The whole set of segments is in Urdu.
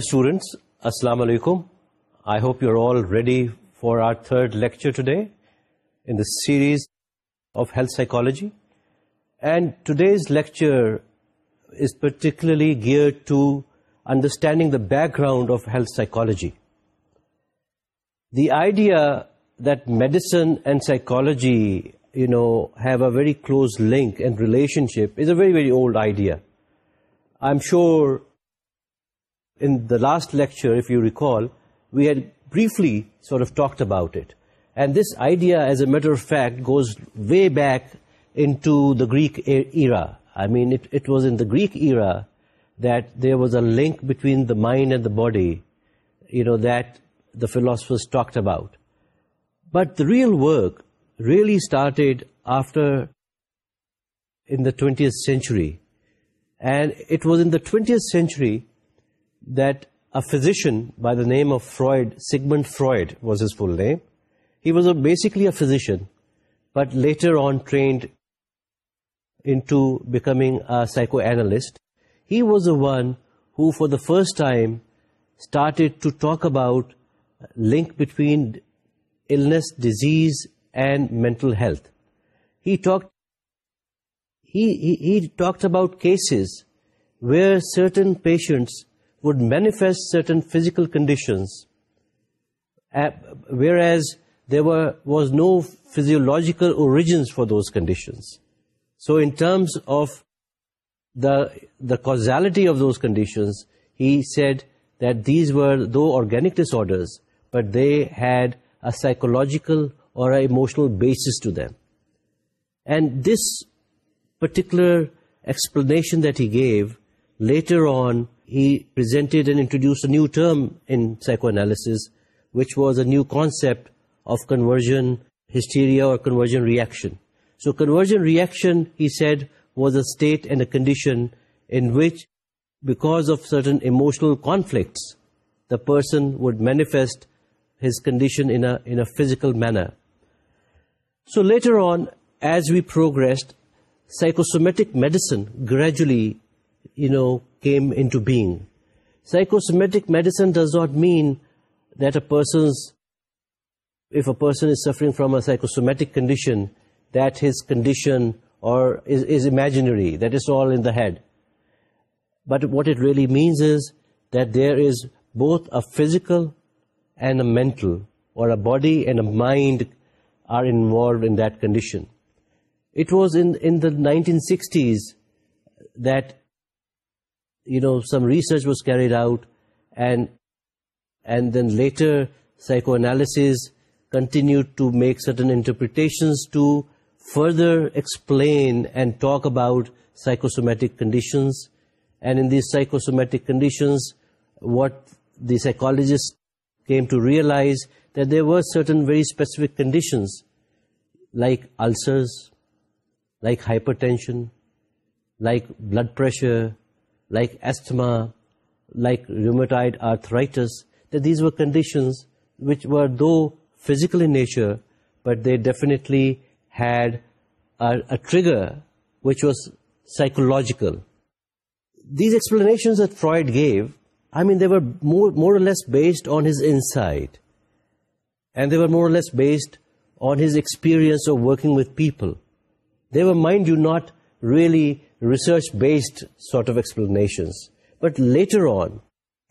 Students, Assalamu alaikum. I hope you're all ready for our third lecture today in the series of health psychology. And today's lecture is particularly geared to understanding the background of health psychology. The idea that medicine and psychology, have a very close link and relationship is a very, very old idea. I'm sure in the last lecture, if you recall, we had briefly sort of talked about it. And this idea, as a matter of fact, goes way back into the Greek era. I mean, it was in the Greek era that there was a link between the mind and the body, you know, that the philosophers talked about. But the real work really started after, in the 20th century. And it was in the 20th century that a physician by the name of Freud, Sigmund Freud was his full name. He was basically a physician, but later on trained into becoming a psychoanalyst. He was the one who for the first time started to talk about link between illness, disease and mental health. He talked about cases where certain patients would manifest certain physical conditions, whereas there was no physiological origins for those conditions. So in terms of the causality of those conditions, he said that these were, though organic disorders, but they had a psychological or an emotional basis to them. And this particular explanation that he gave later on he presented and introduced a new term in psychoanalysis, which was a new concept of conversion hysteria or conversion reaction. So conversion reaction, he said, was a state and a condition in which, because of certain emotional conflicts, the person would manifest his condition in a physical manner. So later on, as we progressed, psychosomatic medicine gradually came into being. Psychosomatic medicine does not mean that if a person is suffering from a psychosomatic condition, that his condition is imaginary, that it's all in the head. But what it really means is that there is both a physical and a mental, or a body and a mind are involved in that condition. It was in the 1960s that some research was carried out, and then later psychoanalysis continued to make certain interpretations to further explain and talk about psychosomatic conditions. And in these psychosomatic conditions, what the psychologists came to realize that there were certain very specific conditions like ulcers, like hypertension, like blood pressure, like asthma, like rheumatoid arthritis, that these were conditions which were, though physical in nature, but they definitely had a trigger which was psychological. These explanations that Freud gave, I mean, they were more or less based on his insight, and they were more or less based on his experience of working with people. They were, mind you, not really research based sort of explanations but later on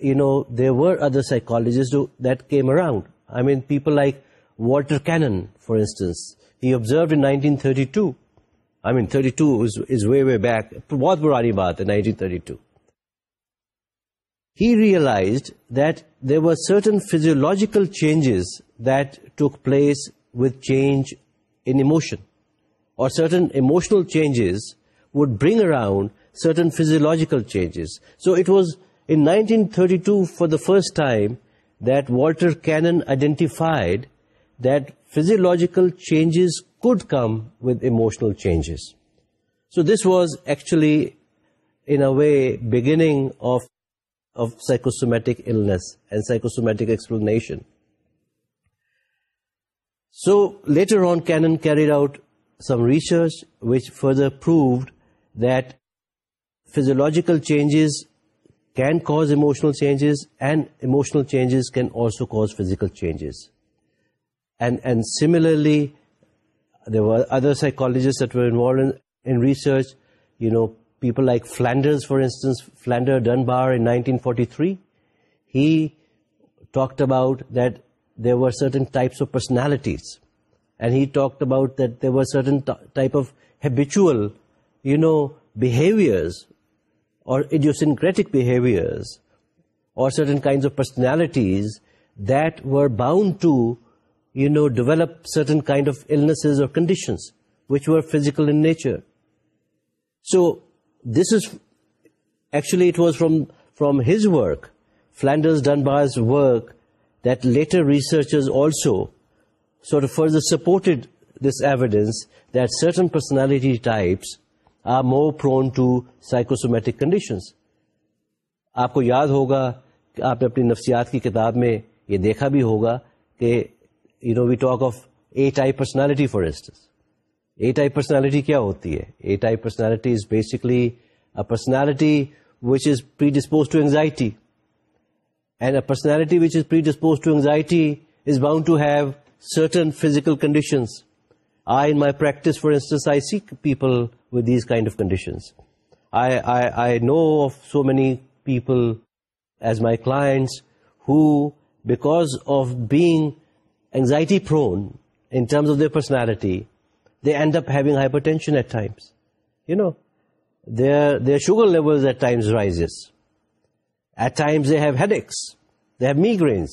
you know there were other سائکالجز that came around I mean people like Walter Cannon for instance you observe nineteen thirty two I mean thirty two is way way back بہت پرانی بات ہے nineteen thirty two he realised that there were certain physiological changes that took place with changing or certain emotional changes would bring around certain physiological changes. So it was in 1932 for the first time that Walter Cannon identified that physiological changes could come with emotional changes. So this was actually, in a way, beginning of psychosomatic illness and psychosomatic explanation. So later on, Cannon carried out some research which further proved that physiological changes can cause emotional changes, and emotional changes can also cause physical changes. And similarly, there were other psychologists that were involved in research, you know, people like Flanders, for instance, Flanders Dunbar in 1943, he talked about that there were certain types of personalities, and he talked about that there were certain type of habitual behaviors or idiosyncratic behaviors or certain kinds of personalities that were bound to, develop certain kind of illnesses or conditions which were physical in nature. So this is, actually it was from his work, Flanders Dunbar's work, that later researchers also sort of further supported this evidence that certain personality types are more prone to psychosomatic conditions آپ کو یاد ہوگا کہ آپ نے اپنی نفسیات کی کتاب میں یہ دیکھا بھی ہوگا کہ you know we talk of A type personality for instance A type personality کیا ہوتی ہے A type personality is basically personality which is predispose to anxiety and A personality which is predispose to anxiety is bound to have certain physical conditions. I, in my practice, for instance, I see people with these kind of conditions. I know of so many people as my clients who, because of being anxiety prone in terms of their personality, they end up having hypertension at times. You know, their sugar levels at times rises. At times they have headaches, they have migraines.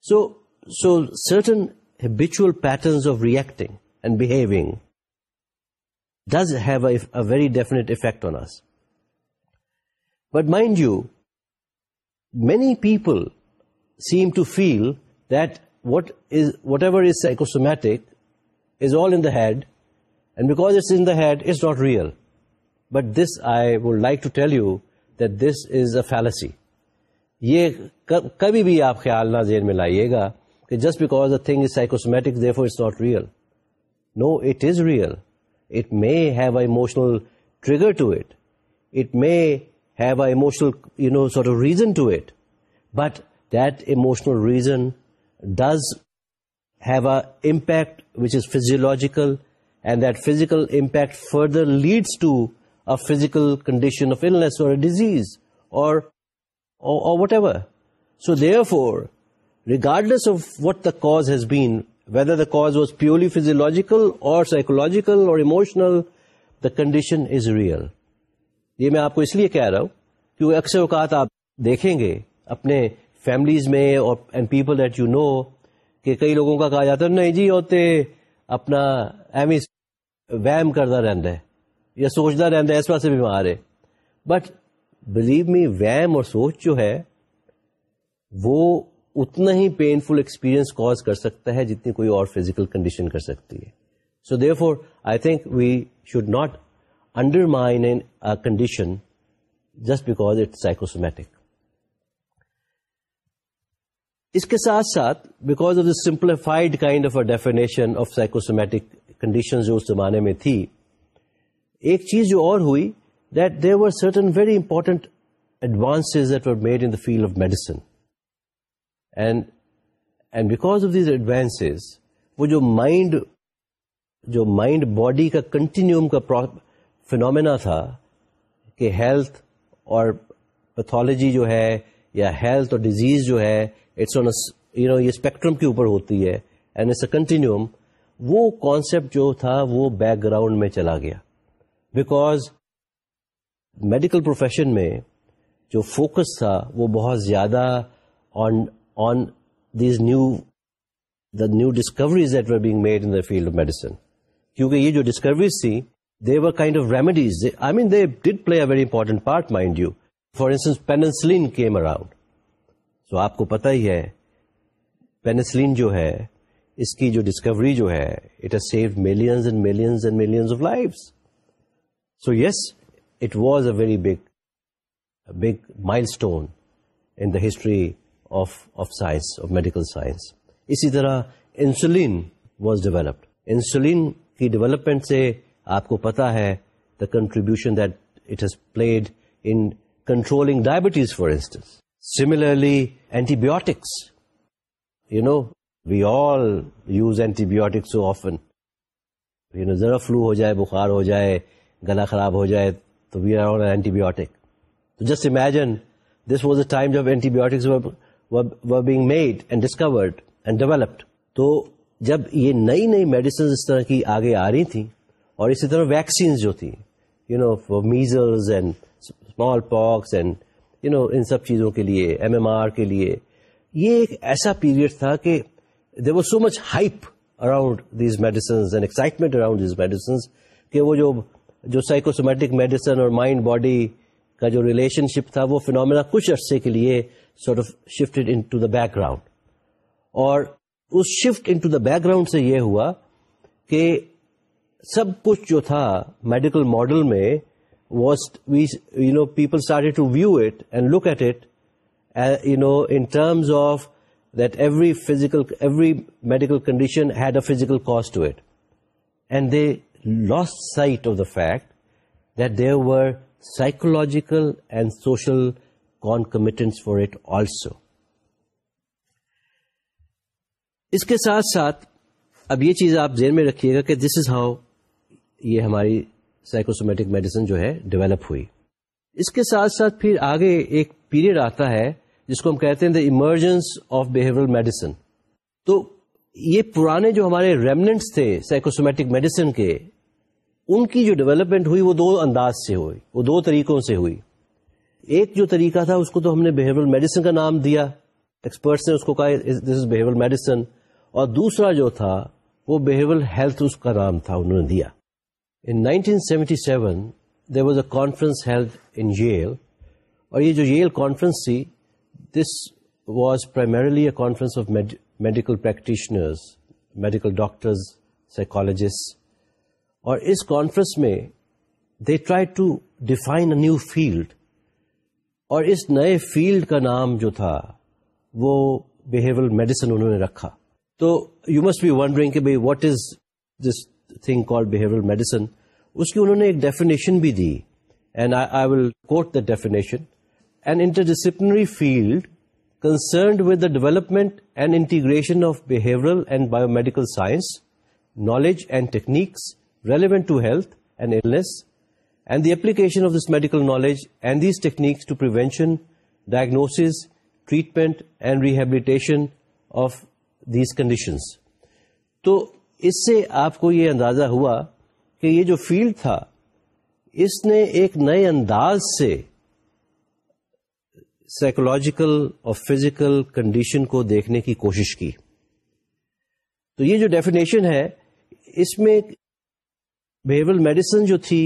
So certain habitual patterns of reacting and behaving does have very definite effect on our but mind you many people seem to feel that what is whatever is psychosomatic is all in the head and because that is not real but this I would like to tell you that this is a fallacy یہ کبھی بھی آپ خیال نہ ذہن میں لائیے گا کہ just because the thing is psychosomatic therefore is not real no it is real It may have an emotional trigger to it. It may have an emotional, sort of reason to it. But that emotional reason does have an impact which is physiological, and that physical impact further leads to a physical condition of illness or a disease or whatever. So therefore, regardless of what the cause has been, whether cause was purely physiological or psychological or emotional the condition is real یہ میں آپ کو اس لیے کہہ رہا ہوں کیونکہ اکثر اوقات آپ دیکھیں گے اپنے فیملیز میں اور and people that you know کہ کئی لوگوں کا کہا جاتا ہے نہیں جی ہوتے اپنا ایم ایس کرتا رہتا ہے یا سوچتا رہتا ہے اس پاس بیمار ہے بٹ بلیو می وائم اور سوچ جو ہے وہ اتنا ہی پینفل ایکسپیرئنس کاز کر سکتا ہے جتنی کوئی اور فزیکل کنڈیشن کر سکتی ہے so therefore I think we should not undermine an condition just because it psychosomatic اس کے ساتھ ساتھ because of the simplified kind of a definition of psychosomatic condition جو اس زمانے میں تھی ایک چیز جو اور ہوئی that there certain very that advance made in the field of medicine and and because of these س وہ جو جو مائنڈ مائنڈ باڈی کا کنٹینیوم کا فنومینا تھا کہ ہیلتھ اور پیتھالوجی جو ہے یا ہیلتھ اور ڈیزیز جو ہے اٹس آن یو نو یہ اسپیکٹرم کے اوپر ہوتی ہے اینڈ اٹس اے کنٹینیوم وہ کانسیپٹ جو تھا وہ بیک گراؤنڈ میں چلا گیا بیکاز میڈیکل پروفیشن میں جو فوکس تھا وہ بہت زیادہ on new discoveries made in field of medicine کیونکہ یہ جو ڈسکوریز تھی they were kind of remedies I mean they play a very important part mind you for instance penicillin came around so آپ کو پتا ہی ہے پینسلین جو ہے اس کی جو ڈسکوری جو ہے it has save millions millions millions and and of million so yes it was a very big big milestone in the history medical science اسی طرح انسولین واز ڈیولپڈ انسولین کی ڈیولپمنٹ سے آپ کو پتا ہے the contribution that it has played in controlling diabetes for instance similarly antibiotics you know we all use antibiotics often you know ذرا فلو ہو جائے بخار ہو جائے گلا خراب ہو جائے تو we are all antibiotic to just imagine this was a time جب اینٹی بایوٹکس تو جب یہ نئی نئی میڈیسنز اس طرح کی آگے آ رہی تھیں اور اسی طرح ویکسینز جو تھیں you know measles and smallpox and you know ان سب چیزوں کے لیے ایم ایم آر کے لیے یہ ایک ایسا پیریڈ تھا کہ there was so much hype around these medicines and excitement around these medicines کہ وہ جو جو سائیکوسومیٹک میڈیسن اور مائنڈ باڈی کا جو ریلیشن شپ تھا وہ فینومینا کچھ عرصے کے لیے sort of shift background اور اس shift into the background سے یہ ہوا کہ سب کچھ جو تھا میڈیکل ماڈل میں واسٹو پیپلو ٹرمز آف دوری medical condition had a physical cause to it and they lost sight of the fact that دیوجیکل and social for it also اس کے ساتھ ساتھ اب یہ چیز آپ ذہن میں رکھیے گا کہ دس از ہاؤ یہ ہماری سائیکوسومیٹک میڈیسن جو ہے ڈیولپ ہوئی اس کے ساتھ ساتھ پھر آگے ایک پیریڈ آتا ہے جس کو ہم کہتے ہیں the emergence of behavioural medicine تو یہ پرانے جو ہمارے ریمنٹس تھے سائیکوسومیٹک میڈیسن کے ان کی جو ڈیولپمنٹ ہوئی وہ دو انداز سے ہوئی وہ دو طریقوں سے ہوئی ایک جو طریقہ تھا اس کو تو ہم نے بہیورل میڈیسن کا نام دیا ایکسپرٹس نے اس کو کہا دس از بہیورل میڈیسن اور دوسرا جو تھا وہ بہیورل ہیلتھ اس کا نام تھا انہوں نے دیا in 1977 seventy seven there was a conference health اور یہ جو یل کانفرنس تھی this was primarily a conference of medical practitioners medical doctors psychologist اور اس کانفرنس میں they try to define a new field اور اس نئے فیلڈ کا نام جو تھا وہ وہیویئر میڈیسن انہوں نے رکھا تو یو مسٹ بی ونڈرنگ کہ بھائی what is this thing call medicine اس کی انہوں نے ایک ڈیفینیشن بھی دی and I will quote the definition and interdisciplinary field concerned with the development and integration of behaviour biomedical science knowledge and techniques relevant to health and illness and the application of this medical knowledge and these techniques to prevention, diagnosis, treatment and rehabilitation of these conditions. تو اس سے آپ کو یہ اندازہ ہوا کہ یہ جو فیلڈ تھا اس نے ایک نئے انداز سے سائیکولوجیکل اور فزیکل کنڈیشن کو دیکھنے کی کوشش کی تو یہ جو ڈیفینیشن ہے اس میں میڈیسن جو تھی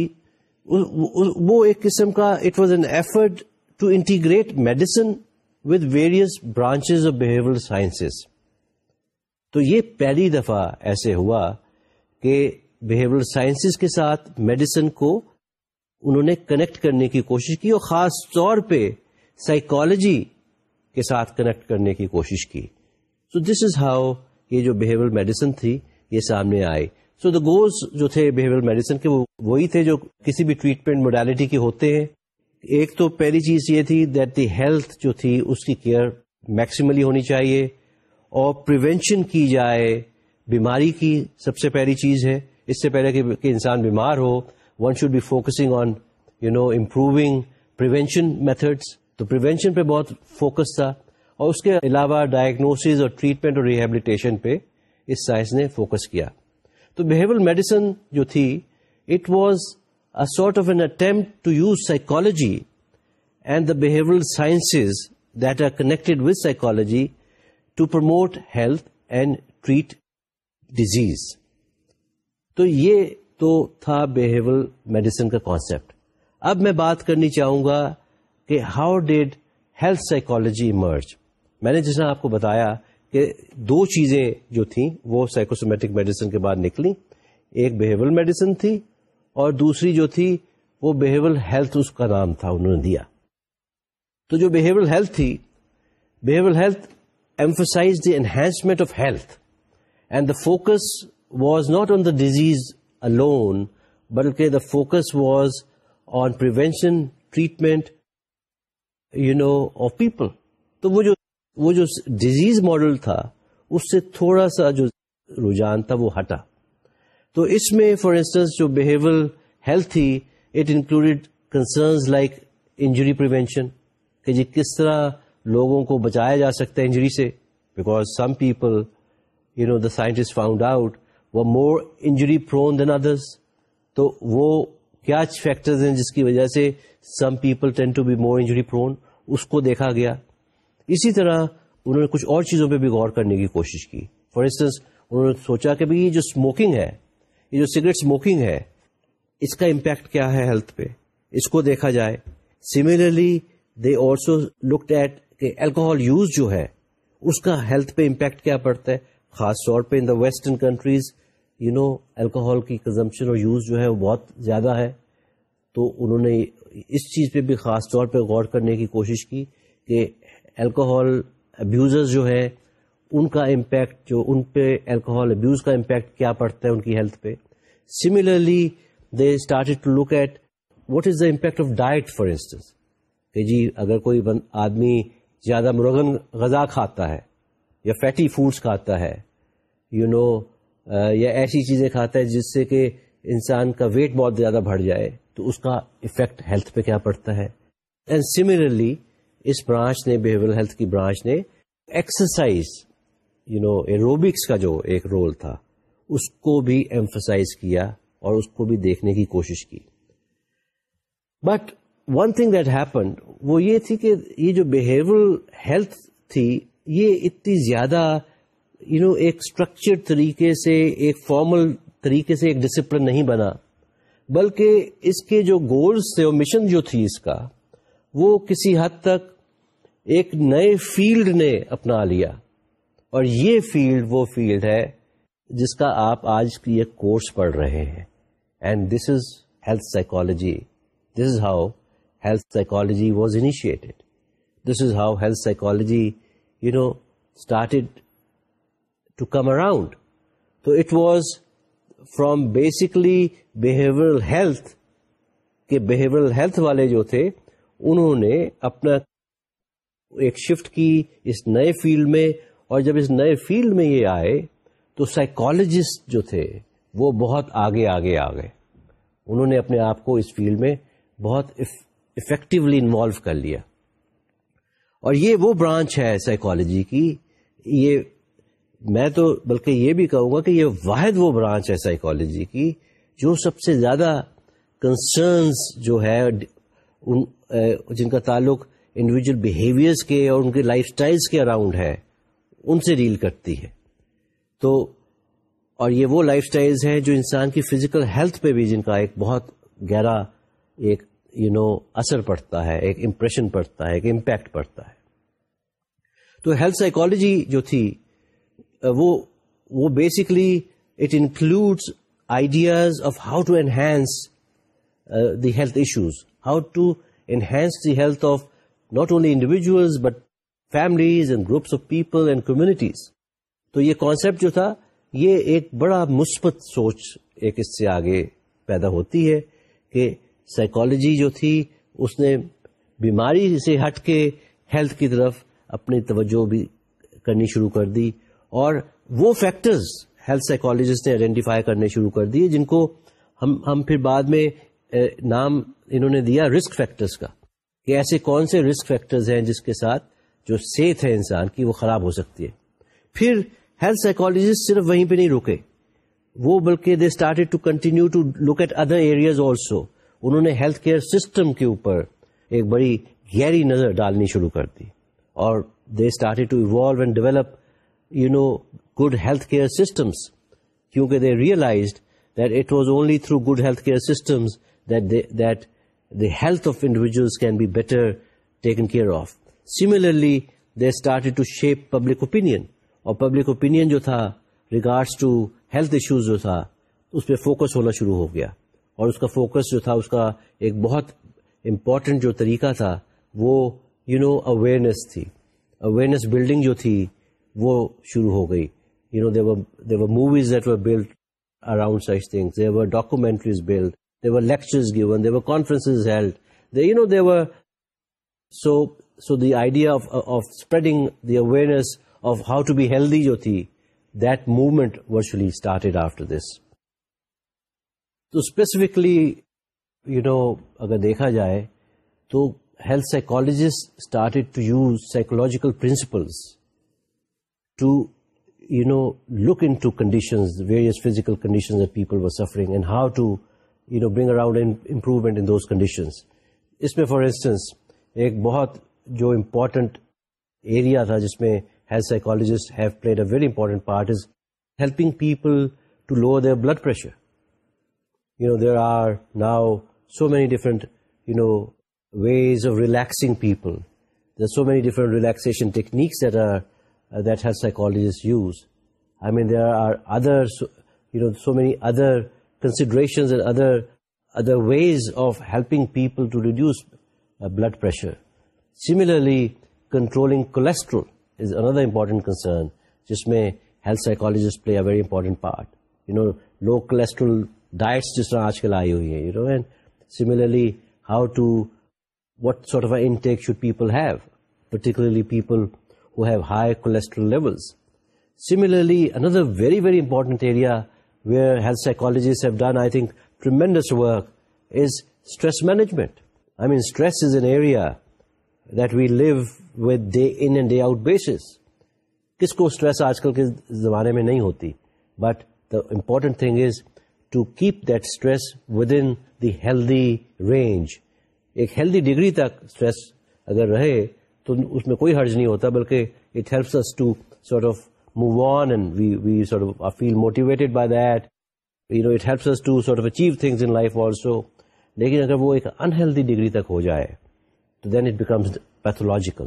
وہ ایک قسم کا it was an effort to integrate medicine with various branch of behaviour science تو یہ پہلی دفعہ ایسے ہوا کہ بہیویئر سائنس کے ساتھ میڈیسن کو انہوں نے کنیکٹ کرنے کی کوشش کی اور خاص طور پہ سائیکالوجی کے ساتھ کنیکٹ کرنے کی کوشش کی سو دس از ہاؤ یہ جو بہیویئر میڈیسن تھی یہ سامنے آئی سو دا گولس جو تھے بہیویئر میڈیسن کے وہ وہی تھے جو کسی بھی ٹریٹمنٹ موڈیلٹی کے ہوتے ہیں ایک تو پہلی چیز یہ تھی دیٹ دی ہیلتھ جو تھی اس کی کیئر میکسیملی ہونی چاہیے اور پریونشن کی جائے بیماری کی سب سے پہلی چیز ہے اس سے پہلے کہ انسان بیمار ہو one should be focusing on you know improving prevention methods تو پریونشن پہ بہت فوکس تھا اور اس کے علاوہ ڈائگنوس اور ٹریٹمنٹ اور ریہیبلیٹیشن پہ اس سائنس نے فوکس کیا تو بہیوئل میڈیسن جو تھی it was a sort of an attempt to use psychology and the bio science that are connected with psychology to promote health and treat disease تو یہ تو تھا بہیو میڈیسن کا کانسپٹ اب میں بات کرنی چاہوں گا کہ how did health psychology emerge میں نے نے آپ کو بتایا کہ دو چیزیں جو تھیں وہ سائیکوسومیٹک میڈیسن کے بعد نکلی ایک بہیوئر میڈیسن تھی اور دوسری جو تھی وہ ہیلتھ ہیلتھ ہیلتھ اس کا نام تھا انہوں نے دیا تو جو تھی emphasise the enhancement of health and the focus was not on the disease alone بلکہ the focus was on prevention treatment you know of people تو وہ جو وہ جو ڈیزیز ماڈل تھا اس سے تھوڑا سا جو رجحان تھا وہ ہٹا تو اس میں فار انسٹنس جو بہیویئر ہیلتھ تھی it included concerns like injury prevention کہ جی کس طرح لوگوں کو بچایا جا سکتا ہے انجری سے because some people you know the scientist found out و مور انجری پرون دین ادرس تو وہ کیا فیکٹرز ہیں جس کی وجہ سے some people tend to be more injury prone اس کو دیکھا گیا اسی طرح انہوں نے کچھ اور چیزوں پہ بھی غور کرنے کی کوشش کی فار انسٹنس انہوں نے سوچا کہ بھائی یہ جو اسموکنگ ہے یہ جو سگریٹ اسموکنگ ہے اس کا امپیکٹ کیا ہے ہیلتھ پہ اس کو دیکھا جائے similarly they also looked at کہ الکوہل یوز جو ہے اس کا ہیلتھ پہ امپیکٹ کیا پڑتا ہے خاص طور پہ in the western countries you know alcohol کی کنزمپشن اور یوز جو ہے وہ بہت زیادہ ہے تو انہوں نے اس چیز پہ بھی خاص طور پہ غور کرنے کی کوشش کی کہ الکوہول ابیوزرز جو ہے ان کا امپیکٹ جو ان پہ الکوہول ابیوز کا امپیکٹ کیا پڑتا ہے ان کی ہیلتھ پہ similarly they started to look at what is the impact of diet for instance کہ جی اگر کوئی آدمی زیادہ مرغن غذا کھاتا ہے یا فیٹی فوڈس کھاتا ہے یو نو یا ایسی چیزیں کھاتا ہے جس سے کہ انسان کا ویٹ بہت زیادہ بڑھ جائے تو اس کا افیکٹ ہیلتھ پہ کیا پڑتا ہے اینڈ سملرلی اس برانچ نے بہیویل ہیلتھ کی برانچ نے ایکسرسائز یو نو ایروبکس کا جو ایک رول تھا اس کو بھی ایمفسائز کیا اور اس کو بھی دیکھنے کی کوشش کی but one thing that happened وہ یہ تھی کہ یہ جو بہیو ہیلتھ تھی یہ اتنی زیادہ یو نو ایک اسٹرکچر طریقے سے ایک فارمل طریقے سے ایک ڈسپلن نہیں بنا بلکہ اس کے جو گولز تھے اور مشن جو تھی اس کا وہ کسی حد تک ایک نئے فیلڈ نے اپنا لیا اور یہ فیلڈ وہ فیلڈ ہے جس کا آپ آج کی ایک کورس پڑھ رہے ہیں and this is health psychology this is how health psychology was initiated this is how health psychology you know started to come around تو it was from basically health behavioural health والے جو تھے انہوں نے اپنا ایک شفٹ کی اس نئے فیلڈ میں اور جب اس نئے فیلڈ میں یہ آئے تو سائیکالوجسٹ جو تھے وہ بہت آگے آگے آ گئے انہوں نے اپنے آپ کو اس فیلڈ میں بہت افیکٹولی انوالو کر لیا اور یہ وہ برانچ ہے سائیکالوجی کی یہ میں تو بلکہ یہ بھی کہوں گا کہ یہ واحد وہ برانچ ہے سائیکالوجی کی جو سب سے زیادہ کنسرنس جو ہے جن کا تعلق انڈیویجل بیہیویئرس کے اور ان کے لائف سٹائلز کے اراؤنڈ ہے ان سے ڈیل کرتی ہے تو اور یہ وہ لائف سٹائلز ہیں جو انسان کی فزیکل ہیلتھ پہ بھی جن کا ایک بہت گہرا ایک یو you نو know, اثر پڑتا ہے ایک امپریشن پڑتا ہے ایک امپیکٹ پڑتا ہے تو ہیلتھ سائیکالوجی جو تھی وہ basically it includes ideas of how to enhance the health issues how to enhance the health of not only individuals but families and groups of people and communities تو یہ کانسیپٹ جو تھا یہ ایک بڑا مثبت سوچ ایک اس سے آگے پیدا ہوتی ہے کہ سائیکالوجی جو تھی اس نے بیماری سے ہٹ کے ہیلتھ کی طرف اپنی توجہ بھی کرنی شروع کر دی اور وہ فیکٹرز ہیلتھ سائیکالوجسٹ نے آئیڈینٹیفائی کرنے شروع کر دیے جن کو ہم ہم پھر بعد میں نام انہوں نے دیا رسک فیکٹرز کا کہ ایسے کون سے رسک فیکٹرز ہیں جس کے ساتھ جو صحت ہے انسان کی وہ خراب ہو سکتی ہے پھر ہیلتھ سائیکالوجسٹ صرف وہیں پہ نہیں رکے وہ بلکہ they started to continue to look at other areas also انہوں نے ہیلتھ کیئر سسٹم کے اوپر ایک بڑی گہری نظر ڈالنی شروع کر دی اور they started to evolve and develop you know good health care systems کیونکہ they realised that it was only through good health care systems that help individual can be better taken care of similarly they started to shape public opinion اور پبلک اوپینین جو تھا ریگارڈ ٹو ہیلتھ ایشوز جو تھا اس پہ فوکس ہونا شروع ہو گیا اور اس کا فوکس جو تھا اس کا ایک بہت امپورٹنٹ جو طریقہ تھا وہ یو نو اویئرنیس تھی اویئرنیس بلڈنگ جو تھی وہ شروع ہو گئی you know there were there were movies that were built around such there were documentaries built were lectures given there were conference held the you know there were so so the آئیڈیاڈنگ the awareness of how to be healthy you تھی that movement virtually started after this تو اسپیسیفکلی یو نو اگر دیکھا جائے تو ہیلتھ سائکالجیس started to use psychological principles to you know look into conditions various physical conditions of people suffering and how to you know bring around improvement in those conditions اس میں فار انسٹنس ایک بہت جو امپورٹنٹ ایریا تھا جس میں health psychologist have played a very important part is helping people to their blood pressure you know there are now so many different you know ways of relaxing people there so many different relaxation techniques that are that health psychologist use I mean there are other you know so many other consideration other ways of helping people to reduce blood pressure similarly controlling cholesterol is another important concern جس میں health psychologist play a very important part you know low cholesterol diets جس طرح آج کل آئی ہوئی ہیں similarly how to what sort of in should people have particularly people who have high cholesterol levels similarly another very very important area ویئروجیز stress management we live and day out base کس کو اسٹریس آج کل کے زمانے میں نہیں ہوتی but the important thing is to keep that stress within healthy range ایک ہیلدی ڈگری تک اسٹریس اگر رہے تو اس میں کوئی حرج نہیں ہوتا بلکہ اٹ سارٹ آف اگر وہ ایک انہیلدی ڈگری تک ہو جائے تو then it must pathological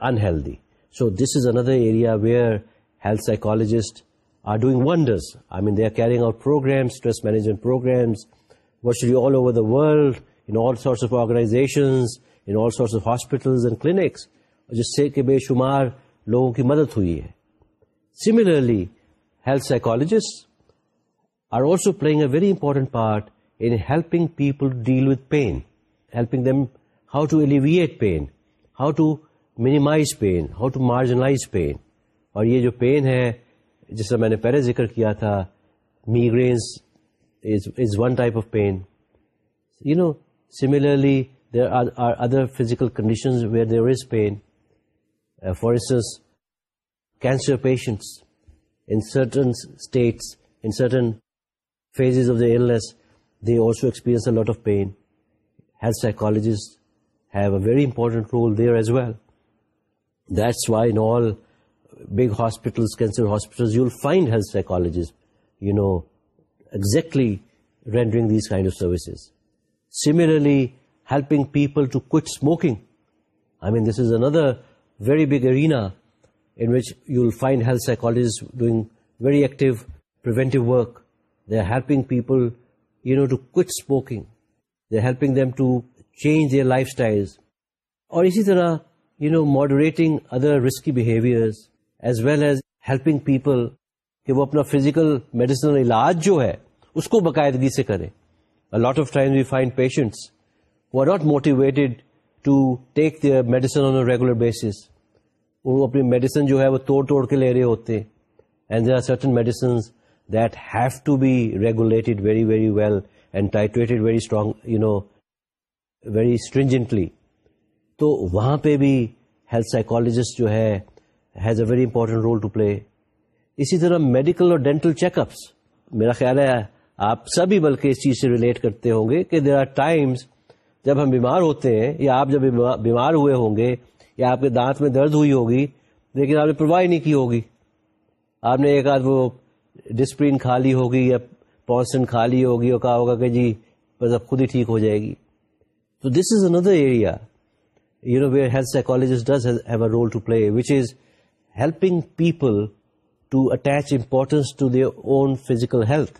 unhealthy so this is another area where health psychologist are doing ونڈرگ out programme stress management programmes which all over the worlds and clinics جس سے کہ بے شمار لوگوں کی مدد ہوئی ہے similarly health psychologist are also playing a very important part in helping people deal with pain helping them how to alleviate pain how to minimize pain how to مارجنائز pain اور یہ جو پین ہے جس میں نے پہلے ذکر کیا تھا migraines is one type of pain you know similarly there are other physical conditions where there is pain Uh, for instance, cancer patients in certain states, in certain phases of the illness, they also experience a lot of pain. Health psychologists have a very important role there as well. That's why in all big hospitals, cancer hospitals, you'll find health psychologists, exactly rendering these kind of services. Similarly, helping people to quit smoking. I mean, this is another very big arena to working people you know to coping helping change lifestyle اور اسی طرح you know moderating other risky behaviour as well as helping people کہ وہ اپنا فزیکل میڈیسنل علاج جو ہے اس کو باقاعدگی سے کریں lot of time we find patients who are not motivated to take their medicine on a regular basis وہ اپنی میڈیسن جو ہے وہ توڑ توڑ کے لے رہے ہوتے and there are certain medicines that have to be regulated very very well and ٹائٹویٹڈ very strong you know very stringently تو وہاں پہ بھی ہیلتھ سائیکالوجسٹ جو ہے has a very important role to play اسی طرح میڈیکل اور ڈینٹل چیک اپس میرا خیال ہے آپ سبھی بلکہ اس چیز سے ریلیٹ کرتے ہوں گے کہ دیر آر ٹائمس جب ہم بیمار ہوتے ہیں یا آپ جب بیمار ہوئے ہوں گے یا آپ کے دانت میں درد ہوئی ہوگی لیکن آپ نے پرواہ نہیں کی ہوگی آپ نے ایک آدھ وہ ڈسپرین کھا لی ہوگی یا پونسن کھا لی ہوگی اور کہا ہوگا کہ جی بس اب خود ہی ٹھیک ہو جائے گی تو this is another area you know where health does have a role to play which is helping people to attach importance to their own physical health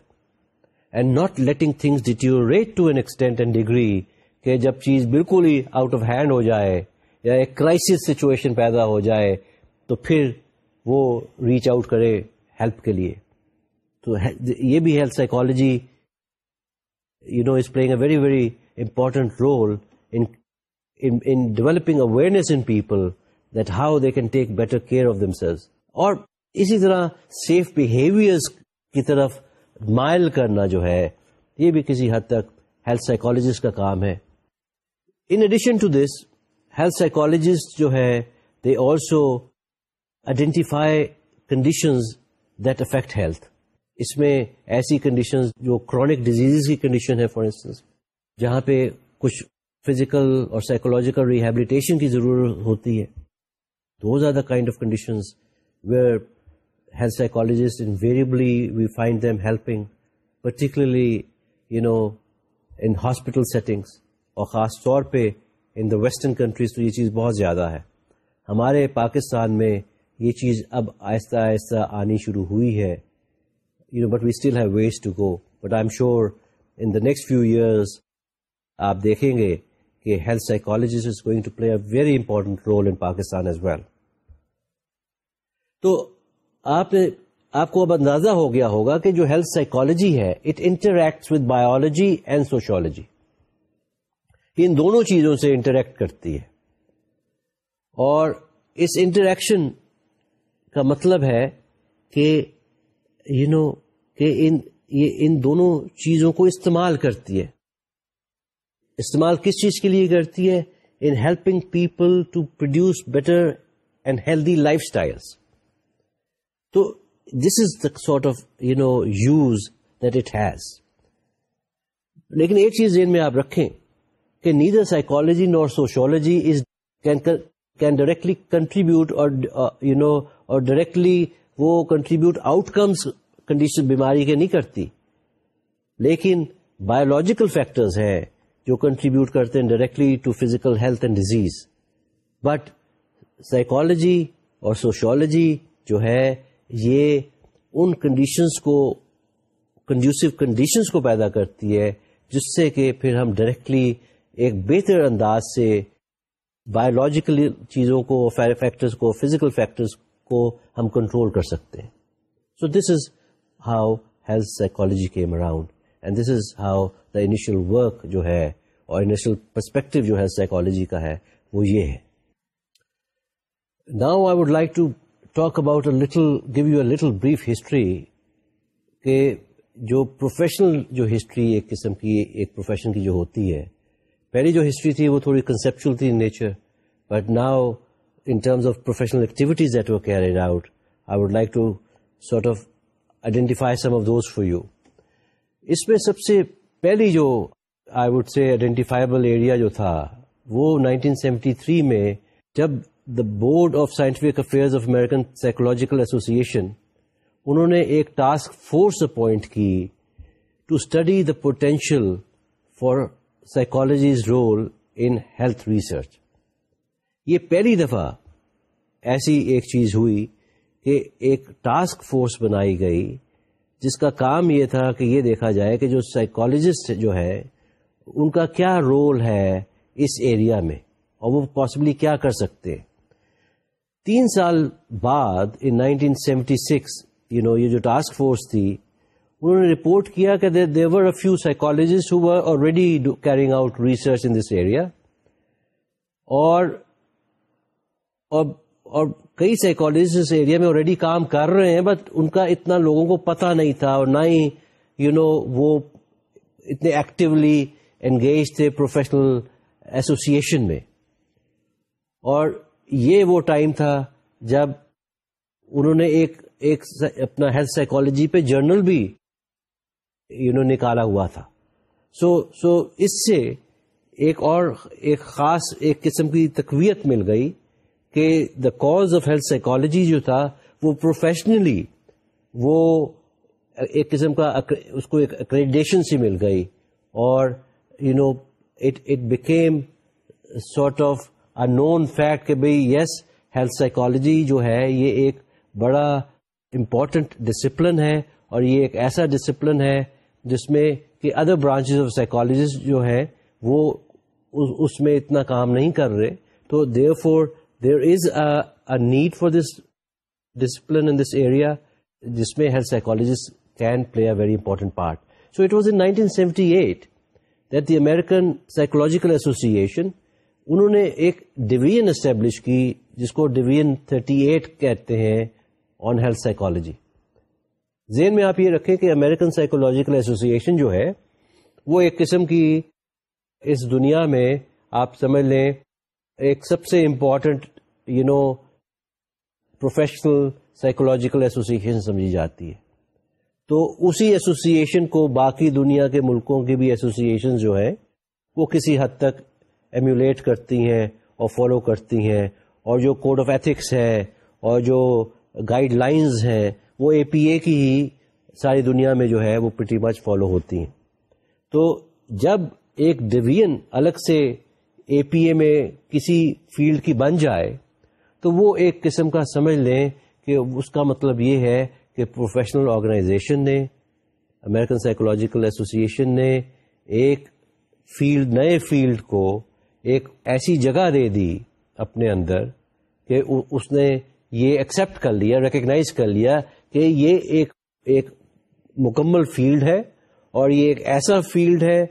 and not letting things deteriorate to an extent and degree کہ جب چیز بالکل ہی آؤٹ آف ہینڈ ہو جائے یا ایک کرائسس سچویشن پیدا ہو جائے تو پھر وہ ریچ آؤٹ کرے ہیلپ کے لیے تو یہ بھی health psychology you know is playing a very very important role in developing awareness in people that how they can take better care of themselves اور اسی طرح سیف بہیویئر کی طرف مائل کرنا جو ہے یہ بھی کسی حد تک ہیلتھ سائیکالوجسٹ کا کام ہے in addition to this health psychologist جو ہے they also identify conditions that affect health اس میں ایسی کنڈیشنز جو کرونک ڈیزیز کی کنڈیشن ہے فار انسٹنس جہاں پہ کچھ فزیکل اور سائیکولوجیکل ریہیبلیٹیشن کی ضرورت ہوتی ہے those are the kind of conditions where health invariably we find them helping particularly you know in hospital settings اور خاص طور پہ ان دا ویسٹرن کنٹریز تو یہ چیز بہت زیادہ ہے ہمارے پاکستان میں یہ چیز اب آہستہ آہستہ آنی شروع ہوئی ہے you know but we still have ways to go but I M sure in the next few years آپ دیکھیں گے کہ health psychologist is going to play a very important role in Pakistan as well تو آپ نے آپ کو اب اندازہ ہو گیا ہوگا کہ جو ہیلتھ سائیکالوجی ہے it interacts with biology and sociology ان دونوں چیزوں سے انٹریکٹ کرتی ہے اور اس انٹریکشن کا مطلب ہے کہ یو you نو know, کہ ان یہ ان دونوں چیزوں کو استعمال کرتی ہے استعمال کس چیز کے لیے کرتی ہے in helping people to produce better and healthy life style تو this is the sort of you know use that it has لیکن ایک چیز ذہن میں آپ رکھیں کہ neither psychology nor sociology is can directly contribute اور یو نو اور ڈائریکٹلی وہ کنٹریبیوٹ آؤٹ کمس کنڈیشن بیماری کے نہیں کرتی لیکن بایولوجیکل فیکٹرز ہیں جو کنٹریبیوٹ کرتے ہیں directly to physical health and disease but psychology اور سوشولوجی جو ہے یہ ان کنڈیشنس کو کنڈیوسو کنڈیشنس کو پیدا کرتی ہے جس سے کہ پھر ہم ڈائریکٹلی ایک بہتر انداز سے بایولوجیکل چیزوں کو فیکٹرز کو فزیکل فیکٹرز کو ہم کنٹرول کر سکتے ہیں so this is how health psychology کے مراؤنڈ and this is how the initial work جو ہے اور انیشل پرسپیکٹو جو ہیلتھ سائیکالوجی کا ہے وہ یہ ہے now I would like to talk about a little give you a little brief history کہ جو پروفیشنل جو ہسٹری ایک قسم کی ایک پروفیشن کی جو ہوتی ہے پہلی جو ہسٹری تھی وہ تھوڑی کنسپچل تھی nature but now in terms of of of professional activities out I would like to sort identify some those for you اس میں سب سے پہلی جو I would say identifiable area جو تھا وہ نائنٹین سیونٹی تھری میں جب the board of scientific affairs of American psychological association انہوں نے ایک ٹاسک فورس اپوائنٹ کی to study the potential for psychology's role in health research یہ پہلی دفعہ ایسی ایک چیز ہوئی کہ ایک ٹاسک فورس بنائی گئی جس کا کام یہ تھا کہ یہ دیکھا جائے کہ جو سائیکالوجسٹ جو ہے ان کا کیا رول ہے اس ایریا میں اور وہ پاسبلی کیا کر سکتے تین سال بعد ان nineteen seventy six you know یہ جو ٹاسک فورس تھی انہوں نے رپورٹ کیا کہ there were few who already carrying out research in this area اور اور کئی سائیکالوجسٹ اس ایریا میں آلریڈی کام کر رہے ہیں بٹ ان کا اتنا لوگوں کو پتا نہیں تھا اور نہ ہی یو نو وہ اتنے ایکٹیولی انگیج تھے پروفیشنل ایسوسیشن میں اور یہ وہ ٹائم تھا جب انہوں نے ایک ایک اپنا ہیلتھ سائیکالوجی پہ جرنل بھی یو نو نکالا ہوا تھا سو so, سو so اس سے ایک اور ایک خاص ایک قسم کی تقویت مل گئی کہ the cause of health psychology جو تھا وہ پروفیشنلی وہ ایک قسم کا اس کو ایک اکریڈیشن سی مل گئی اور you know it it became sort of a known fact کہ بھائی یس ہیلتھ سائیکالوجی جو ہے یہ ایک بڑا امپورٹنٹ ڈسپلن ہے اور یہ ایک ایسا ڈسپلن ہے جس میں کہ ادر برانچز آف سائیکالوجسٹ جو ہیں وہ اس میں اتنا کام نہیں کر رہے تو دیر four there is a need for this discipline in this area جس میں health psychologist can play a very important part so it was in nineteen seventy eight that the American psychological association انہوں نے ایک ڈویژن اسٹیبلش کی جس کو ڈویژن تھرٹی ایٹ کہتے ہیں آن ہیلتھ سائیکالوجی ذہن میں آپ یہ رکھیں کہ امیرکن سائیکولوجیکل ایسوسیشن جو ہے وہ ایک قسم کی اس دنیا میں آپ سمجھ لیں ایک سب سے important you know professional psychological association سمجھی جاتی ہے تو اسی ایسوسیشن کو باقی دنیا کے ملکوں کی بھی ایسوسیشن جو ہے وہ کسی حد تک ایمولیٹ کرتی ہیں اور فالو کرتی ہیں اور جو کوڈ آف ایتھکس ہے اور جو گائیڈ لائنز ہیں وہ اے پی اے کی ہی ساری دنیا میں جو ہے وہ پٹی مچ فالو ہوتی ہیں تو جب ایک ڈویژن الگ سے اے پی اے میں کسی فیلڈ کی بن جائے تو وہ ایک قسم کا سمجھ لیں کہ اس کا مطلب یہ ہے کہ پروفیشنل آرگنائزیشن نے امیرکن سائیکولوجیکل ایسوسیشن نے ایک فیلڈ نئے فیلڈ کو ایک ایسی جگہ دے دی اپنے اندر کہ اس نے یہ ایکسپٹ کر لیا ریکگنائز کر لیا کہ یہ ایک ایک مکمل فیلڈ ہے اور یہ ایک ایسا فیلڈ ہے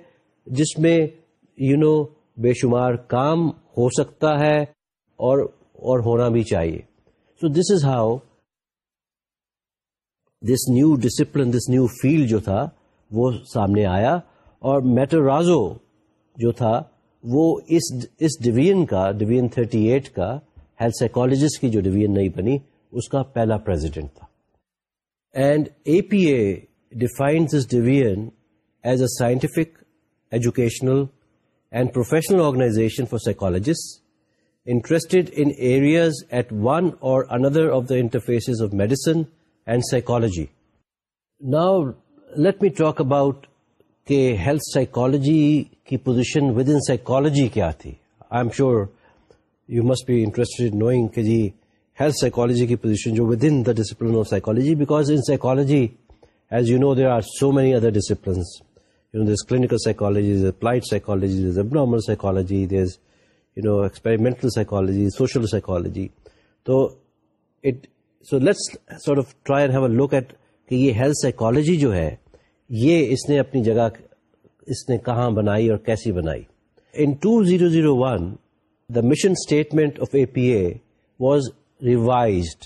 جس میں یو you نو know, بے شمار کام ہو سکتا ہے اور اور ہونا بھی چاہیے so this is how this new discipline this new field جو تھا وہ سامنے آیا اور میٹرازو جو تھا وہ اس اس ڈویژن کا ڈویژن 38 کا ہیلتھ سائیکولوجسٹ کی جو ڈویژن نہیں بنی اس کا پہلا پریزیڈنٹ تھا and A P A define this division as a scientific educational and professional organization for psychologists interested in areas at one اور اندر of the interface of medicine and psychology now let me talk about کے ہیلتھ سائیکالوجی کی پوزیشن ود ان سائکالوجی کیا تھی I M sure you must be interested knowing health psychology کی پوزیشن جو with in the discipline of psychology because in psychology as you know there are so many other disciplines you know there clinical psychology is applied psychology is abnormal psychology there is you know experimental psychology social psychology تو it so let's sort of try and have a look at کہ یہ ہیلتھ سائیکالوجی جو ہے یہ اس نے اپنی جگہ اس نے کہاں بنائی اور کیسی بنائی in two zero zero one the mission statement of A P A was revised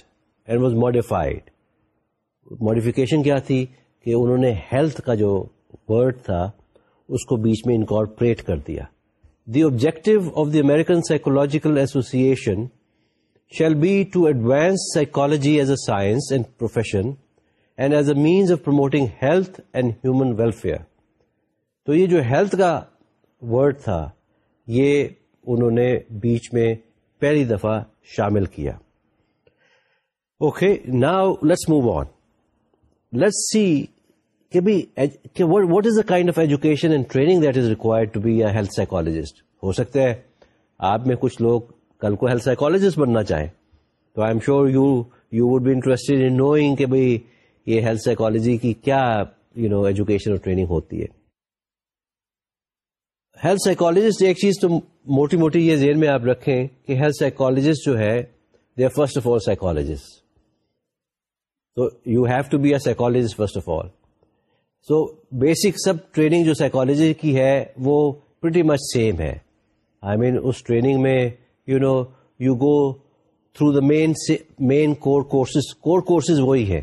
and was modified modification کیا تھی کہ انہوں نے ہیلتھ کا جو ورڈ تھا اس کو بیچ میں انکارپریٹ کر دیا the objective of the American psychological association shall be to advance psychology as a science and profession and as a means of promoting health and human welfare تو یہ جو ہیلتھ کا ورڈ تھا یہ انہوں نے بیچ میں پہلی دفعہ شامل کیا now let's move on let's see سکتا ہے آپ میں کچھ لوگ کل کو ہیلتھ سائیکالوجسٹ بننا چاہیں تو آئی ایم ان نوئنگ یہ کیا یو نو ایجوکیشن اور ٹریننگ ہوتی ہے موٹی موٹی یہ ذہن میں آپ رکھیں جو ہے فرسٹ آف آل سائیکالوجسٹ تو you have to be a psychologist first of all so basic سب ٹریننگ جو سائیکالوجی کی ہے وہ پریٹی مچ سیم ہے آئی مین اس ٹریننگ میں you know you go through the main main core courses core courses وہی ہیں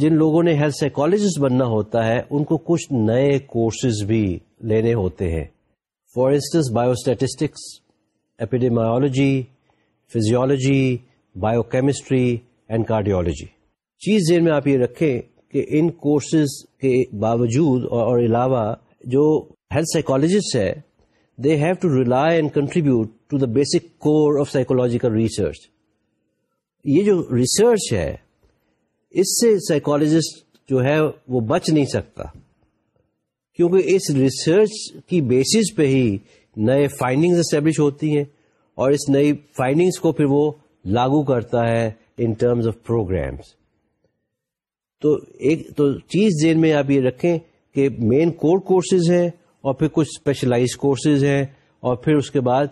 جن لوگوں نے ہیلتھ سائیکالوجسٹ بننا ہوتا ہے ان کو کچھ نئے کورسز بھی لینے ہوتے ہیں for instance biostatistics epidemiology physiology biochemistry and cardiology چیز ذہن میں آپ یہ رکھیں کہ ان کورسز کے باوجود اور علاوہ جو ہیلتھ سائیکالوجسٹ ہے they have to to rely and contribute the basic core of psychological research یہ جو ریسرچ ہے اس سے سائیکالوجسٹ جو ہے وہ بچ نہیں سکتا کیونکہ اس ریسرچ کی بیسس پہ ہی نئے فائنڈنگز اسٹیبلش ہوتی ہیں اور اس نئی فائنڈنگز کو پھر وہ لاگو کرتا ہے ان ٹرمز آف پروگرامس تو ایک تو چیز ذہن میں آپ یہ رکھیں کہ مین کور کورسز ہیں اور پھر کچھ اسپیشلائز کورسز ہیں اور پھر اس کے بعد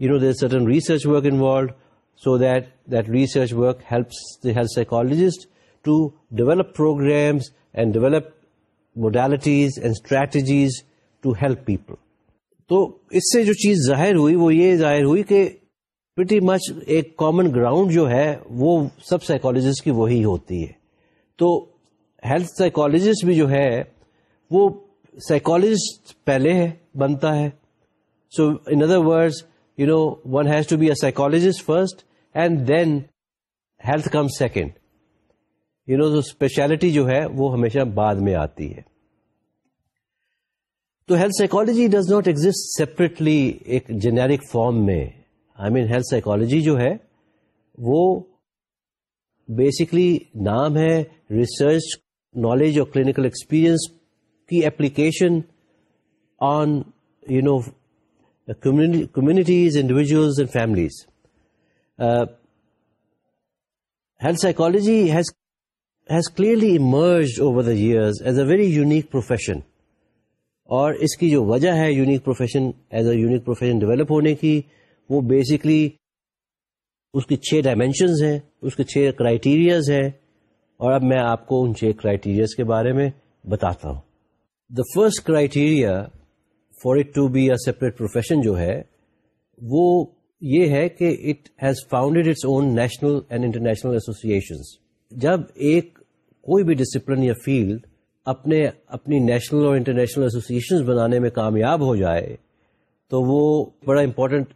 you know there certain research work involved so that that research work helps the health psychologist to develop programmes and develop modalities and strategies to help people تو اس سے جو چیز ظاہر ہوئی وہ یہ ظاہر ہوئی کہ پریٹی مچ ایک کامن گراؤنڈ جو ہے وہ سب سائیکالوجسٹ کی وہی ہوتی ہے تو ہیلتھ سائیکالوجسٹ بھی جو ہے وہ سائیکالوجسٹ پہلے ہے بنتا ہے so in other you know one has to be a psychologist first and then health come second you know speciality جو ہے وہ ہمیشہ بعد میں آتی ہے تو health psychology does not exist separately ایک جینیرک فارم میں آئی مین ہیلتھ سائیکالوجی جو ہے وہ بیسکلی نام ہے ریسرچ نالج اور کلینکل ایکسپیرئنس کی application on you know communities individuals and families health psychology has has clearly ایمرز over the years as a very unique profession اور اس کی جو وجہ ہے unique profession as a unique profession develop ہونے کی وہ بیسکلی اس کی چھ ڈائمینشنز ہیں اس کے چھ کرائیٹیریاز ہیں اور اب میں آپ کو ان چھ کرائیٹیریا کے بارے میں بتاتا ہوں the first criteria it to be a separate profession جو ہے وہ یہ ہے کہ it has founded its own national and international association جب ایک کوئی بھی ڈسپلن یا فیلڈ اپنے اپنی نیشنل اور انٹرنیشنل ایسوسیشن بنانے میں کامیاب ہو جائے تو وہ بڑا امپورٹنٹ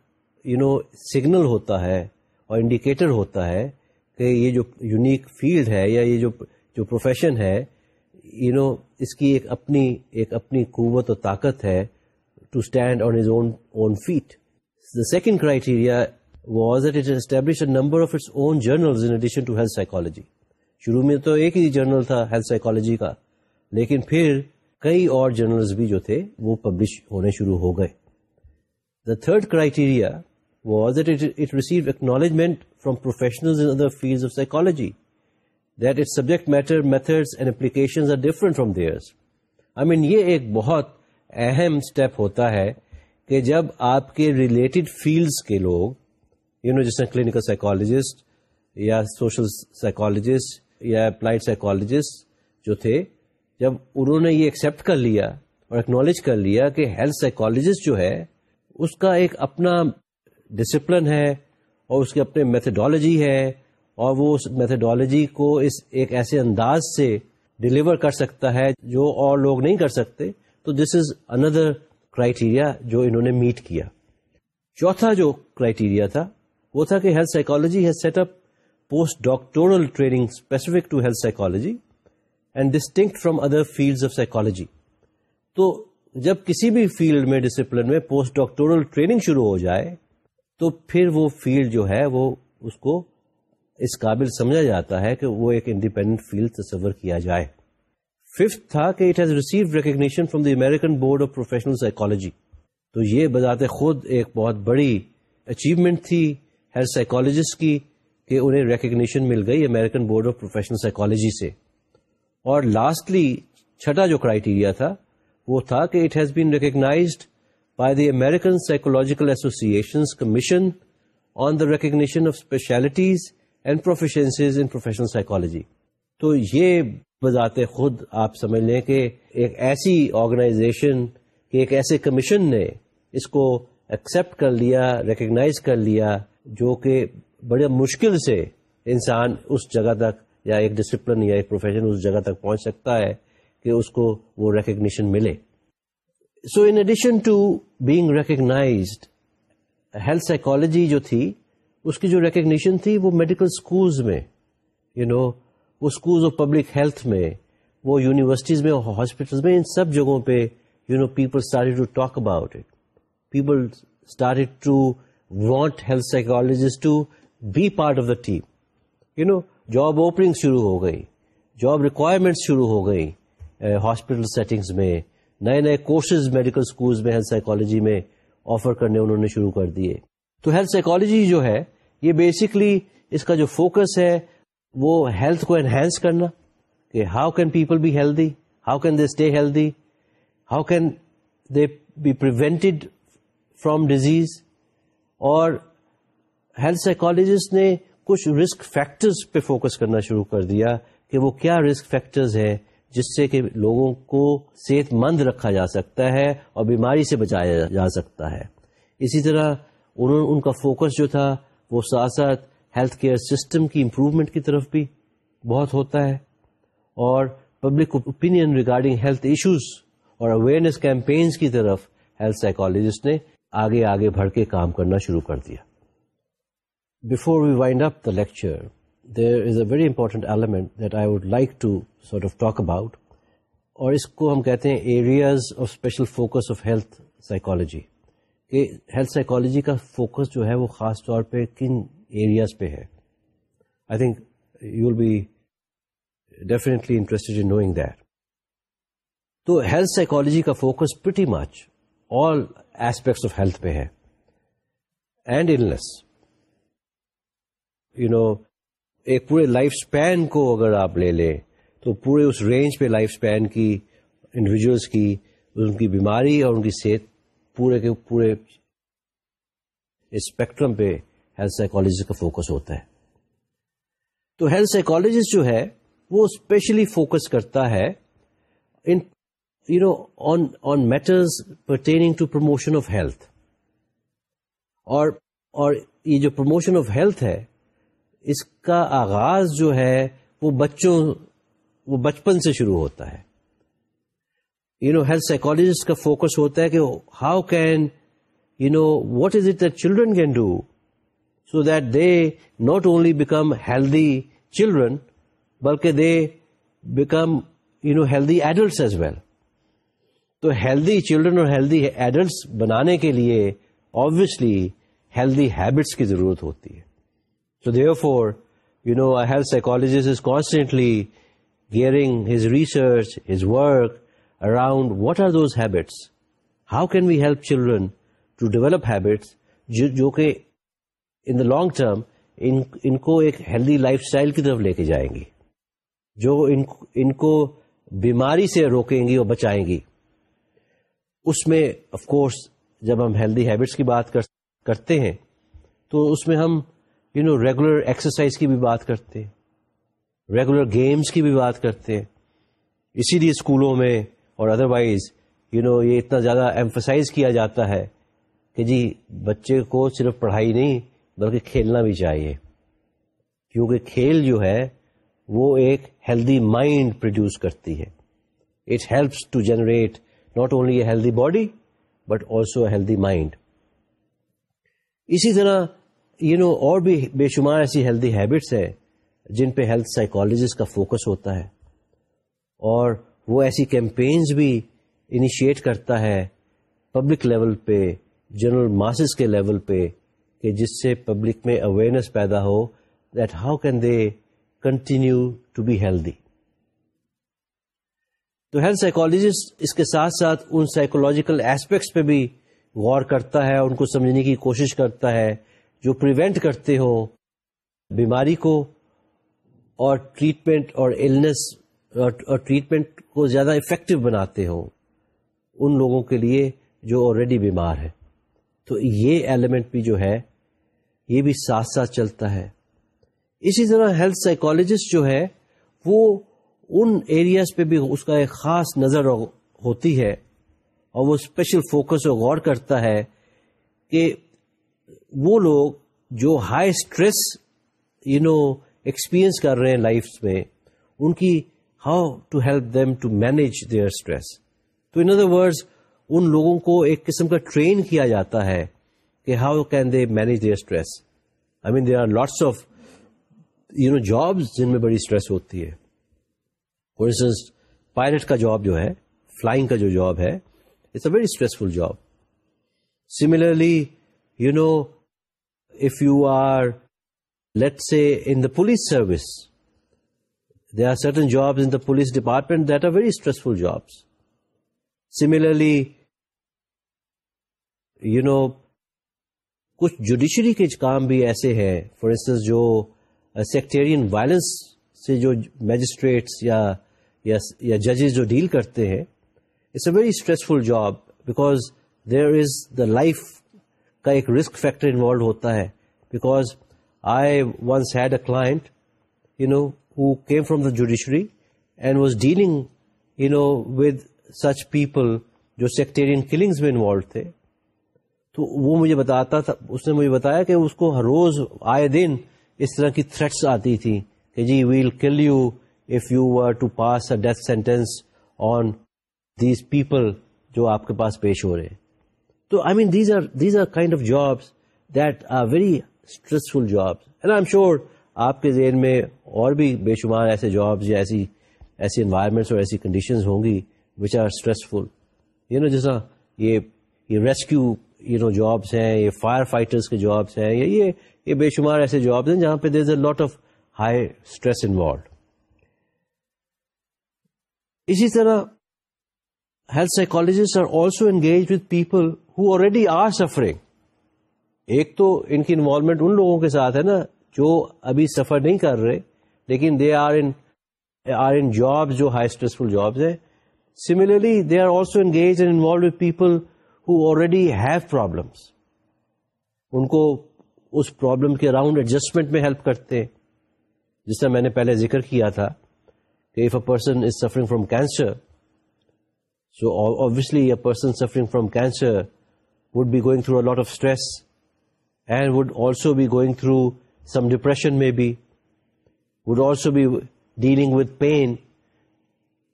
یو نو سگنل ہوتا ہے اور انڈیکیٹر ہوتا ہے کہ یہ جو یونیک فیلڈ ہے یا یہ جو جو پروفیشن ہے یو نو اس کی ایک اپنی ایک اپنی قوت اور طاقت ہے to stand on its own own feet the second criteria was it establish number of its own in addition to health psychology شروع میں تو ایک ہی جرنل تھا ہیلتھ سائیکالوجی کا لیکن پھر کئی اور جرنلز بھی جو تھے وہ پبلش ہونے شروع ہو گئے the third criteria judgment from پروفیشنلوجیٹ سبجیکٹ میٹر میتھڈ اپلیکیشن یہ ایک بہت اہم اسٹیپ ہوتا ہے کہ جب آپ کے ریلیٹڈ فیلڈس کے لوگ نو جس کلینکل سائیکالوجسٹ یا سوشل سائیکالوجسٹ یا اپلائڈ سائیکالوجسٹ جو تھے جب انہوں نے یہ ایکسپٹ کر لیا اور ایکنالج کر لیا کہ ہیلتھ سائیکالوجسٹ جو ہے اس کا ایک اپنا ڈسپلن ہے اور اس کے اپنے میتھڈالوجی ہے اور وہ اس میتھڈالوجی کو اس ایک ایسے انداز سے ڈلیور کر سکتا ہے جو اور لوگ نہیں کر سکتے تو دس از اندر کرائٹیریا جو انہوں نے میٹ کیا چوتھا جو کرائیٹیریا تھا وہ تھا کہ health psychology has set up post doctoral training specific to health psychology and distinct from other field of psychology تو جب کسی بھی فیلڈ میں ڈسپلن میں پوسٹ ڈاکٹورل ٹریننگ شروع ہو جائے تو پھر وہ فیلڈ جو ہے وہ اس کو اس قابل سمجھا جاتا ہے کہ وہ ایک انڈیپینڈنٹ فیلڈ تصور کیا جائے ففتھ تھا کہ it has receive recognition from the American board of professional psychology تو یہ بذات خود ایک بہت بڑی اچیومنٹ تھی ہر سائیکولوجسٹ کی کہ انہیں ریکگنیشن مل گئی American board of professional psychology سے اور لاسٹلی چھٹا جو کرائیٹیریا تھا وہ تھا کہ it has been recognized by the American psychological associations commission on the recognition of specialties and proficiencies in professional psychology تو یہ بذات خود آپ سمجھ لیں کہ ایک ایسی آرگنائزیشن کہ ایک ایسے کمیشن نے اس کو ایکسیپٹ کر لیا ریکگنائز کر لیا جو کہ بڑے مشکل سے انسان اس جگہ تک یا ایک ڈسپلن یا ایک پروفیشن اس جگہ تک پہنچ سکتا ہے کہ اس کو وہ ریکگنیشن ملے so in addition to being recognized health psychology جو تھی اس کی جو ریکگنیشن تھی وہ میڈیکل اسکولز میں یو نو وہ اسکولز آف پبلک ہیلتھ میں وہ یونیورسٹیز میں ہاسپٹلس میں ان سب جگہوں پہ you know people start to talk about it people پیپلوجیز to be part of the team you know job opening شروع ہو گئی جاب ریکوائرمنٹ شروع ہو گئی ہاسپٹل eh، سیٹنگس میں نئے نئے کورسز میڈیکل اسکولز میں ہیلتھ سائیکالوجی میں آفر کرنے انہوں نے شروع کر دیے تو ہیلتھ سائیکالوجی جو ہے یہ بیسکلی اس کا جو فوکس ہے وہ ہیلتھ کو انہینس کرنا کہ how can people be healthy how can they stay healthy how can they be prevented from disease اور ہیلتھ سائیکالوجسٹ نے کچھ رسک فیکٹرز پہ فوکس کرنا شروع کر دیا کہ وہ کیا رسک فیکٹرز ہیں جس سے کہ لوگوں کو صحت مند رکھا جا سکتا ہے اور بیماری سے بچایا جا سکتا ہے اسی طرح انہوں ان کا فوکس جو تھا وہ ساتھ ساتھ ہیلتھ کیئر سسٹم کی امپروومنٹ کی طرف بھی بہت ہوتا ہے اور public opinion regarding health issues اور اویئرنیس کیمپینس کی طرف ہیلتھ سائیکالوجسٹ نے آگے آگے بڑھ کے کام کرنا شروع کر دیا before we wind up the lecture very important element that I would like to sort of talk about اور اس کو ہم کہتے ہیں کہ کا جو ہے وہ خاص طور پہ کن ایریاز پہ ہے I think you will be definitely interested knowing health psychology کا focus pretty much all aspects of health پہ ہے اینڈ ولنس یو نو ایک پورے لائف اسپین کو اگر آپ لے لیں تو پورے اس رینج پہ لائف اسپین کی انڈیویجلس کی ان کی بیماری اور ان کی صحت پورے کے پورے اسپیکٹرم پہ ہیلتھ سائیکالوجی کا فوکس ہوتا ہے تو ہیلتھ سائیکالوجسٹ جو ہے وہ اسپیشلی فوکس کرتا ہے ان you know on on matters pertaining to promotion of health اور یہ جو پروموشن آف ہیلتھ ہے اس کا آغاز جو ہے وہ بچوں وہ بچپن سے شروع ہوتا ہے یو نو ہیلتھ سائیکولوجسٹ کا فوکس ہوتا ہے کہ how can you know what is it children can do so that they not only become healthy children بلکہ they become you know healthy adults as well تو ہیلدی چلڈرن اور ہیلدی ایڈلٹس بنانے کے لیے آبویسلی ہیلدی ہیبٹس کی ضرورت ہوتی ہے So therefore, you know, a health psychologist is constantly gearing his research, his work around what are those habits? How can we help children to develop habits which in the long term ان کو ایک ہیلدی لائف اسٹائل کی طرف لے کے جائیں گی جو ان, ان کو بیماری سے روکیں گی اور بچائیں گی اس میں آف کورس جب ہم ہیلدی ہیبٹس کی بات کرتے ہیں تو اس میں ہم یو نو ریگولر ایکسرسائز کی بھی بات کرتے ریگولر گیمس کی بھی بات کرتے اسی لیے اسکولوں میں اور ادروائز یو نو یہ اتنا زیادہ ایمفسائز کیا جاتا ہے کہ جی بچے کو صرف پڑھائی نہیں بلکہ کھیلنا بھی چاہیے کیونکہ کھیل جو ہے وہ ایک ہیلدی مائنڈ پروڈیوس کرتی ہے it helps to generate not only a healthy body but also a healthy mind اسی طرح یو نو اور بھی بے شمار ایسی ہیلدی ہیبٹس ہیں جن پہ ہیلتھ سائیکالوجسٹ کا فوکس ہوتا ہے اور وہ ایسی کیمپینز بھی انیشیٹ کرتا ہے پبلک لیول پہ جنرل ماسز کے لیول پہ کہ جس سے پبلک میں اویئرنیس پیدا ہو that how can they continue to be healthy تو ہیلتھ سائیکالوجسٹ اس کے ساتھ ساتھ ان سائیکولوجیکل ایسپیکٹس پہ بھی غور کرتا ہے ان کو سمجھنے کی کوشش کرتا ہے جو پریونٹ کرتے ہوں بیماری کو اور ٹریٹمنٹ اور النس اور ٹریٹمنٹ کو زیادہ افیکٹو بناتے ہوں ان لوگوں کے لیے جو آلریڈی بیمار ہے تو یہ ایلیمنٹ بھی جو ہے یہ بھی ساتھ ساتھ چلتا ہے اسی طرح ہیلتھ سائیکولوجسٹ جو ہے وہ ان ایریاز پہ بھی اس کا ایک خاص نظر ہوتی ہے اور وہ اسپیشل فوکس اور غور کرتا ہے کہ وہ لوگ جو high stress you know experience کر رہے ہیں لائف میں ان کی how to help them to manage their stress تو ان ادر ورڈز ان لوگوں کو ایک قسم کا ٹرین کیا جاتا ہے کہ how can they manage their stress I mean there are lots of you know jobs جن میں بڑی اسٹریس ہوتی ہے فور انسٹنس پائلٹ کا جاب جو ہے فلائنگ کا جو جاب ہے it's a very stressful job similarly you know if you are late sun the police service they are certain jobs in the police department that are very stressful jobs similarly you know کچھ جوڈیشری کے کام بھی ایسے ہیں فار انسٹنس جو سیکٹیرین uh, وائلنس سے جو میجسٹریٹس یا یا ججز جو ڈیل کرتے ہیں it's a very stressful job because there is the life کا ایک رسک فیکٹر انوالو ہوتا ہے because I once had a client you know who came the judiciary and was dealing you know with such people جو سیکٹیرین میں انوالو تھے تو وہ مجھے بتاتا تھا اس نے مجھے بتایا کہ اس کو ہر روز آئے دن اس طرح کی تھریٹس آتی تھی کہ جی we'll kill you if you to pass a death sentence on these people جو آپ کے پاس پیش ہو رہے ہیں تو I mean these are these are kind of jobs that are very stressful jobs and I am sure آپ کے ذہن میں اور بھی بے شمار ایسے جابس یا ایسی ایسی انوائرمنٹس اور ایسی کنڈیشنز ہوں گی which are stressful you know جیسا یہ ریسکیو یو نو جابس ہیں یہ فائر فائٹرس کے جابس ہیں یا یہ یہ بے شمار ایسے جابس ہیں جہاں پہ there is a lot of high stress involved اسی طرح health psychologist are also engage with people already are suffering ایک تو ان کی انوالومنٹ ان لوگوں کے ساتھ ہے نا جو ابھی سفر نہیں کر رہے لیکن they are in are in job جو ہائی اسٹریسفل جابس ہیں similarly they are also engage and involve people who already have problems ان کو اس پرابلم کے اراؤنڈ ایڈجسٹمنٹ میں ہیلپ کرتے ہیں جس میں نے پہلے ذکر کیا تھا کہ if a person is suffering from cancer so obviously a person suffering from cancer would be going through of stress and would also be going through some depression میں بھی would also be dealing with pain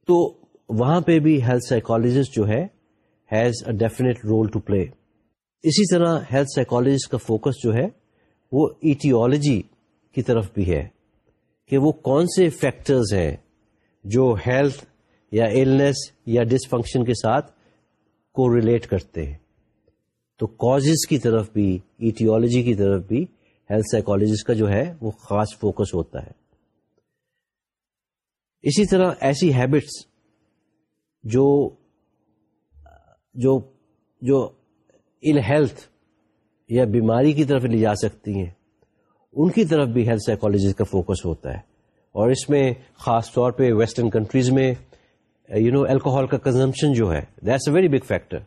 تو وہاں پہ بھی ہیلتھ سائیکالوجسٹ جو ہے has a definite role to play اسی طرح ہیلتھ سائیکالوجسٹ کا فوکس جو ہے وہ ایٹیولوجی کی طرف بھی ہے کہ وہ کون سے فیکٹرز ہیں جو ہیلتھ یا النس یا ڈس فنکشن کے ساتھ کو ریلیٹ کرتے ہیں تو کاز کی طرف بھی ایٹیولوجی کی طرف بھی ہیلتھ سائیکالوجسٹ کا جو ہے وہ خاص فوکس ہوتا ہے اسی طرح ایسی ہیبٹس جو جو جو ہیلتھ یا بیماری کی طرف لے جا سکتی ہیں ان کی طرف بھی ہیلتھ سائیکالوجسٹ کا فوکس ہوتا ہے اور اس میں خاص طور پہ ویسٹرن کنٹریز میں یو نو الکوہول کا کنزمپشن جو ہے that's a very big factor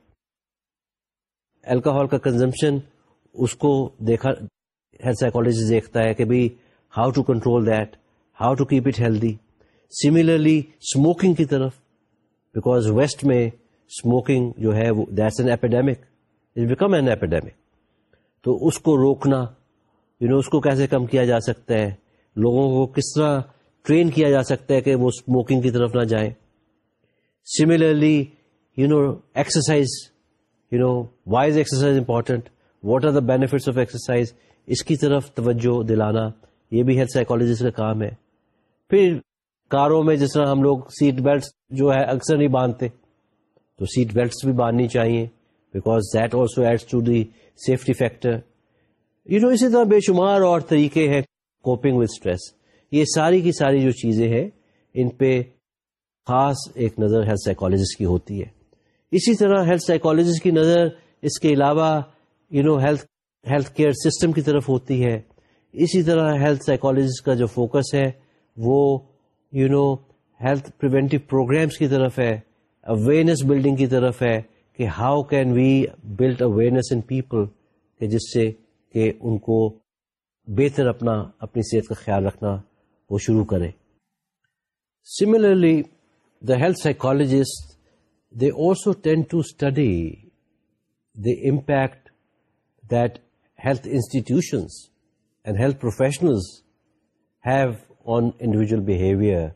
alcohol کا کنزمپشن اس کو دیکھا ہیلتھ سائیکالوجیسٹ دیکھتا ہے کہ بھائی how to control that how to keep it healthy similarly smoking کی طرف بیکاز ویسٹ میں اسموکنگ جو ہے that's an an epidemic epidemic become تو اس کو روکنا یو نو اس کو کیسے کم کیا جا سکتا ہے لوگوں کو کس طرح ٹرین کیا جا سکتا ہے کہ وہ اسموکنگ کی طرف نہ جائیں similarly you know exercise you know is exercise important what are the benefits of exercise اس کی طرف توجہ دلانا یہ بھی ہیلتھ سائیکالوجیسٹ کا کام ہے پھر کاروں میں جس طرح ہم لوگ سیٹ بیلٹس جو ہے اکثر نہیں باندھتے تو سیٹ بیلٹس بھی باندھنی چاہیے because that also ads to the safety factor you know اسی طرح بے شمار اور طریقے ہیں کوپنگ وتھ اسٹریس یہ ساری کی ساری جو چیزیں ہیں ان پہ خاص ایک نظر ہیلتھ سائیکولوجسٹ کی ہوتی ہے اسی طرح ہیلتھ سائیکالوجیز کی نظر اس کے علاوہ you know health health care system کی طرف ہوتی ہے اسی طرح ہیلتھ سائیکالوجیز کا جو فوکس ہے وہ you know health preventive programmes کی طرف ہے اویئرنیس بلڈنگ کی طرف ہے کہ how can we build awareness in people کہ جس سے کہ ان کو بہتر اپنا اپنی صحت کا خیال رکھنا وہ شروع کرے similarly the health psychologist also tend to study the impact that health institutions and health professional have on individual behaviour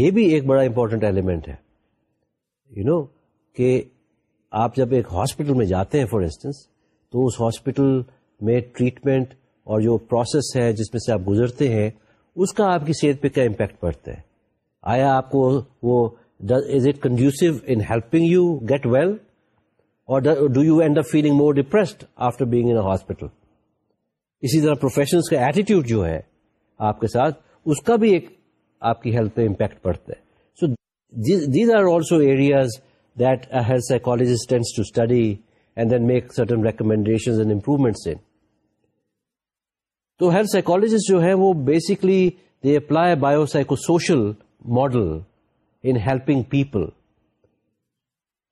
یہ بھی ایک بڑا امپورٹنٹ ایلیمنٹ ہے یو نو کہ آپ جب ایک ہاسپٹل میں جاتے ہیں فار انسٹنس تو اس ہاسپٹل میں ٹریٹمنٹ اور جو پروسیس ہے جس میں سے آپ گزرتے ہیں اس کا آپ کی صحت پہ کیا امپیکٹ پڑتا ہے آیا آپ کو وہ do you end up feeling more depressed after being in hospital اسی طرح پروفیشنس کا ایٹیٹیوڈ جو ہے آپ کے ساتھ اس کا بھی ایک آپ کی ہیلتھ پہ امپیکٹ پڑتا ہے so these are also areas that health psychologist study and then make certain recommendation and improvements in تو ہیلتھ سائیکالوجسٹ جو ہے وہ basically they apply bio psycho social model in helping people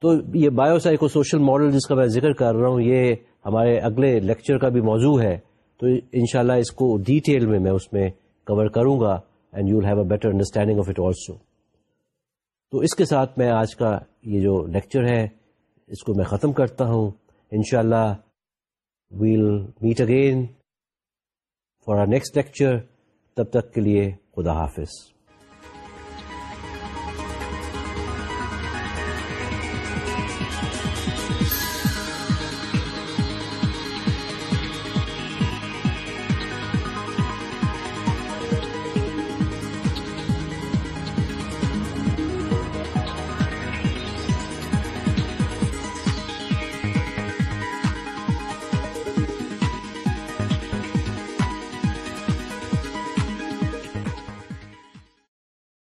تو یہ بایو سائیکو سوشل ماڈل جس کا میں ذکر کر رہا ہوں یہ ہمارے اگلے لیکچر کا بھی موضوع ہے تو انشاءاللہ اس کو ڈیٹیل میں میں اس میں کور کروں گا and you have a better understanding of it also تو اس کے ساتھ میں آج کا یہ جو لیکچر ہے اس کو میں ختم کرتا ہوں انشاءاللہ اللہ we'll meet again for our next lecture تب تک کے لیے خدا حافظ